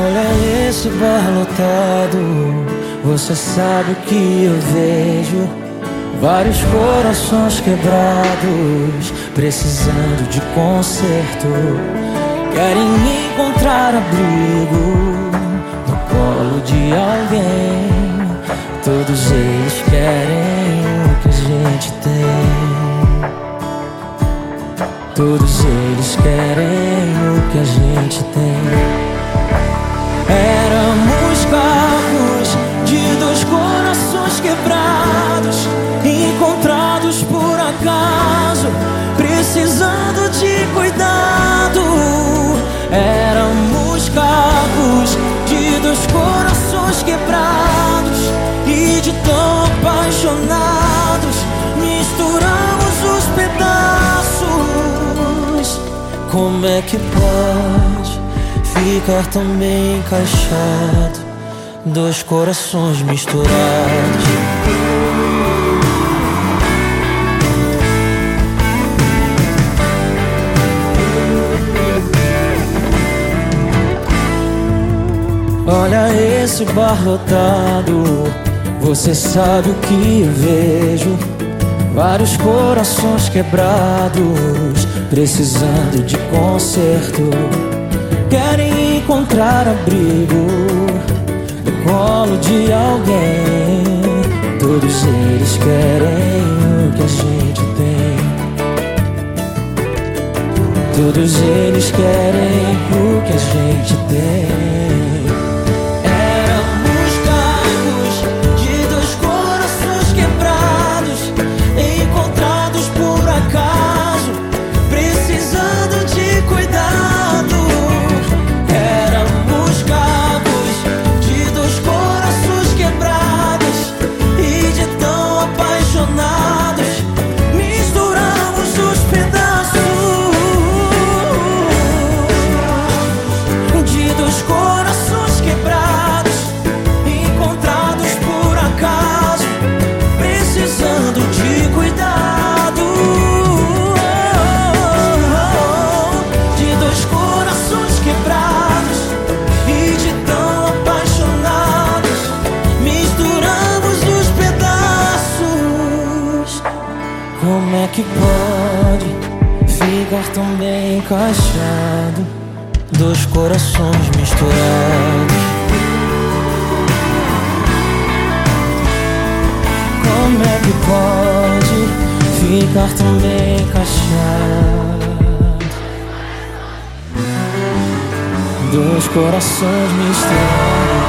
Olha esse bar lotado, você sabe o que eu vejo. Vários corações quebrados, precisando de conserto. Querem encontrar abrigo no colo de alguém. Todos eles querem o que a gente tem. Todos eles querem o que a gente tem. Precisando de cuidado. Éramos carros de dois corações quebrados e de tão apaixonados, misturamos os pedaços. Como é que pode? ficar tão bem encaixado Dois corações misturados Olha esse bar lotado Você sabe o que eu vejo Vários corações quebrados Precisando de conserto querem encontrar abrigo no colo de alguém. Todos eles querem o que a gente tem. Todos eles querem o que a gente tem. Pode ficar tão bem encaixado? Dois corações misturados. Como é que pode ficar tão bem encaixado? Dois corações misturados.